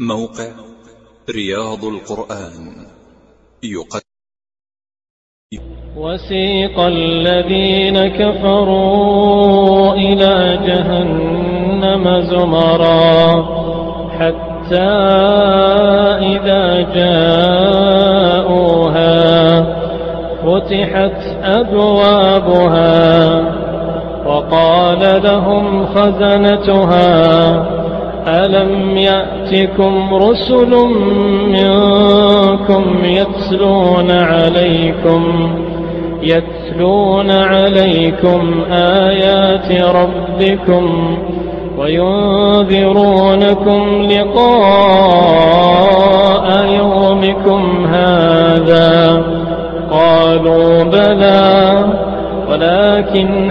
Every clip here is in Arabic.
موقع رياض القرآن. يقدم. وسيق الذين كفروا إلى جهنم زمرا حتى إذا جاءوها فتحت أبوابها وقال لهم خزنتها ألم يأتكم رسل منكم يتلون عليكم يتلون عليكم آيات ربكم وينذرونكم لقاء يومكم هذا قالوا بلى ولكن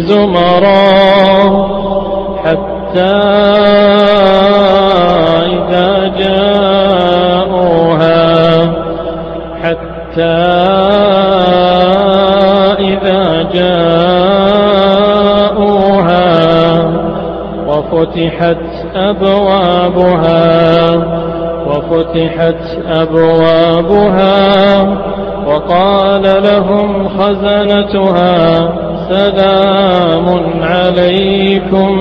زمرا حتى إذا جاءوها حتى إذا جاءوها وفتحت أبوابها وفتحت أبوابها وقال لهم خزنتها سلام عليكم.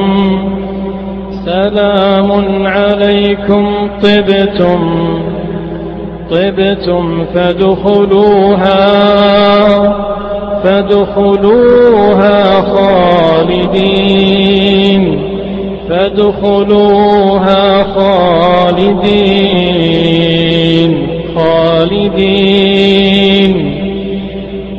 سلام عليكم. طبتم. طبتم فادخلوها. فادخلوها خالدين. فادخلوها خالدين. خالدين.